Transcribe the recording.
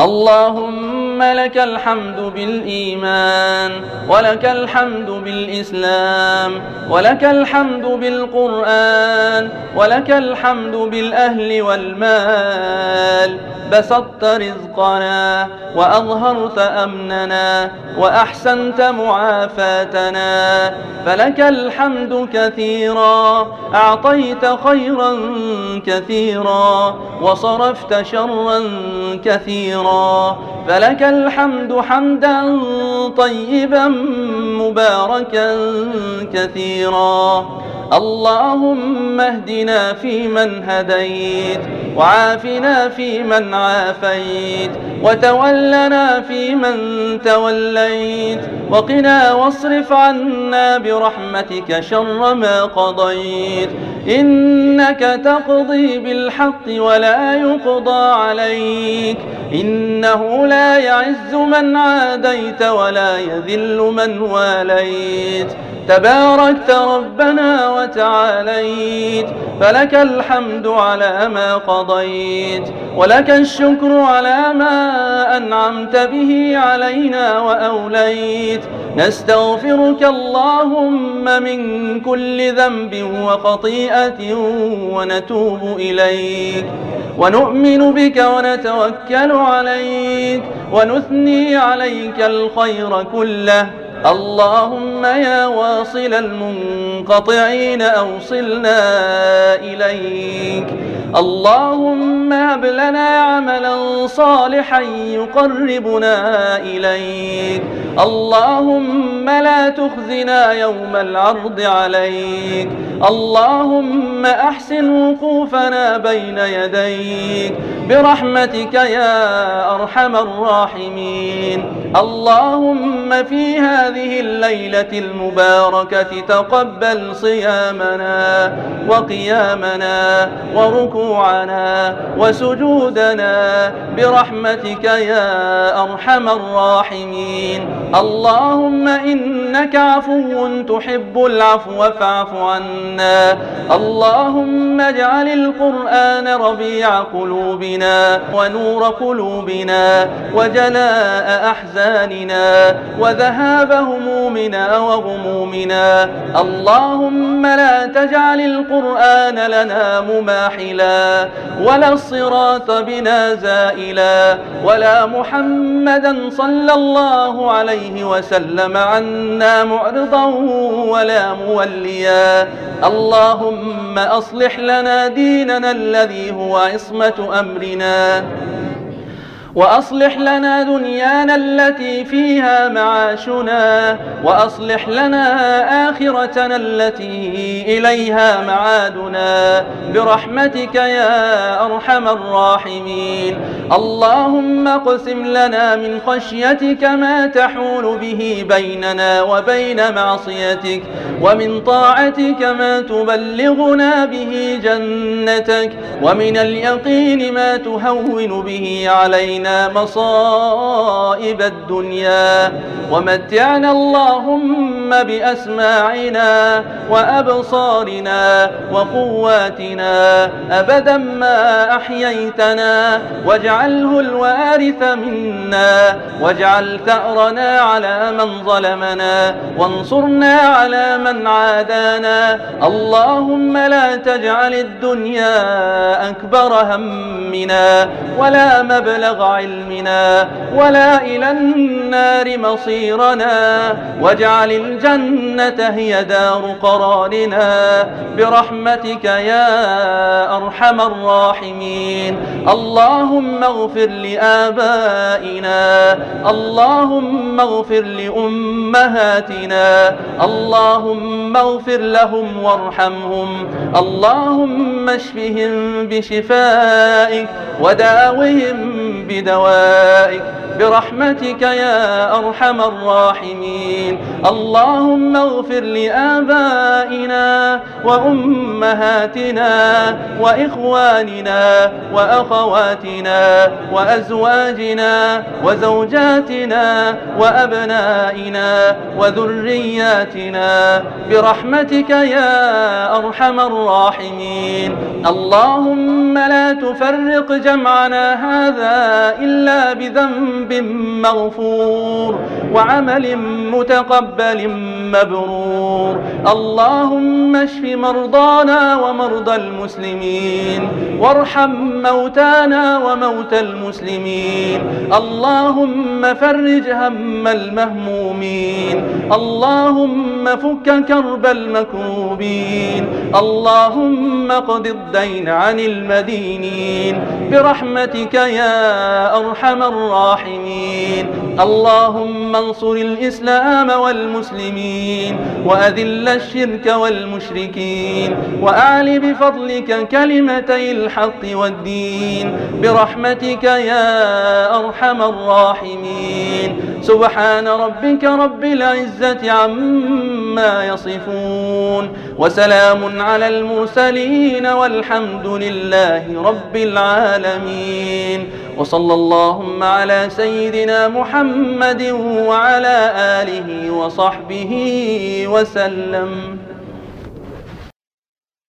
اللهم لك الحمد بالإيمان ولك الحمد بالإسلام ولك الحمد بالقرآن ولك الحمد بالأهل والمال بسطت رزقنا وأظهرت أمننا وأحسنت معافاتنا فلك الحمد كثيرا أعطيت خيرا كثيرا وصرفت شرا كثيرا فلك الحمد حمدا طيبا مباركا كثيرا. اللهم اهدنا فيمن هديت وعافنا فيمن عافيت وتولنا فيمن توليت. وقنا واصرف عنا برحمتك شر ما قضيت. إنك تقضي بالحق ولا يقضى عليك. إنه لا يعز من عاديت ولا يذل من واليت. تباركت ربنا وتعاليت. فلك الحمد على ما قضيت. ولك الشكر على ما أنعمت به علينا وأوليت. نستغفرك اللهم من كل ذنب وخطيئة ونتوب إليك. ونؤمن بك ونتوكل عليك. ونثني عليك الخير كله. اللهم يا واصل المنقطعين أوصلنا إليك. اللهم هب لنا عملا صالحا يقربنا إليك. اللهم لا تخزنا يوم العرض عليك. اللهم أحسن وقوفنا بين يديك. برحمتك يا أرحم الراحمين. اللهم في هذه الليلة المباركة تقبل صيامنا وقيامنا وركوعنا وسجودنا برحمتك يا أرحم الراحمين. اللهم إنك عفو تحب العفو فاعف عنا. اللهم اجعل القرآن ربيع قلوبنا ونور قلوبنا وجلاء أحزاننا وذهاب همومنا وغمومنا. اللهم لا تجعل القرآن لنا مماحلا ولا الصراط بنا زائلا ولا محمدا صلى الله عليه وسلم عنا. معرضا ولا موليا. اللهم أصلح لنا ديننا الذي هو عصمة أمرنا. وأصلح لنا دنيانا التي فيها معاشنا وأصلح لنا آخرتنا التي إليها معادنا. برحمتك يا أرحم الراحمين. اللهم اقسم لنا من خشيتك ما تحول به بيننا وبين معصيتك ومن طاعتك ما تبلغنا به جنتك ومن اليقين ما تهون به علينا. علينا مصائب الدنيا ومتعنا اللهم بأسماعنا وأبصارنا وقواتنا أبدا ما أحييتنا واجعله الوارث منا واجعل ثأرنا على من ظلمنا وانصرنا على من عادانا اللهم لا تجعل الدنيا أكبر همنا ولا مبلغ علمنا ولا إلى النار مصيرنا واجعل الجنة هي دار قرارنا برحمتك يا أرحم الراحمين. اللهم اغفر لآبائنا اللهم اغفر لأمهاتنا اللهم اغفر لهم وارحمهم اللهم اشفهم بشفائك وداوهم بدوائك برحمتك يا أرحم الراحمين. اللهم اغفر لآبائنا وأمهاتنا وإخواننا وأخواتنا وأزواجنا وزوجاتنا وأبنائنا وذرياتنا برحمتك يا أرحم الراحمين. اللهم لا تفرق جمعنا هذا إلا بذنب مغفور وعمل متقبل مبرور اللهم اشف مرضانا ومرضى المسلمين وارحم موتانا وموتى المسلمين. اللهم فرج هم المهمومين. اللهم فك كرب المكروبين. اللهم قض الدين عن المدينين. برحمتك يا أرحم الراحمين. اللهم انصر الإسلام والمسلمين وأذل الشرك والمشركين وأعل بفضلك كلمتي الحق والدين. برحمتك يا أرحم الراحمين. سبحان ربك رب العزة عما يصفون وسلام على المرسلين والحمد لله رب العالمين وصلى اللهم على سيدنا محمد وعلى آله وصحبه وسلم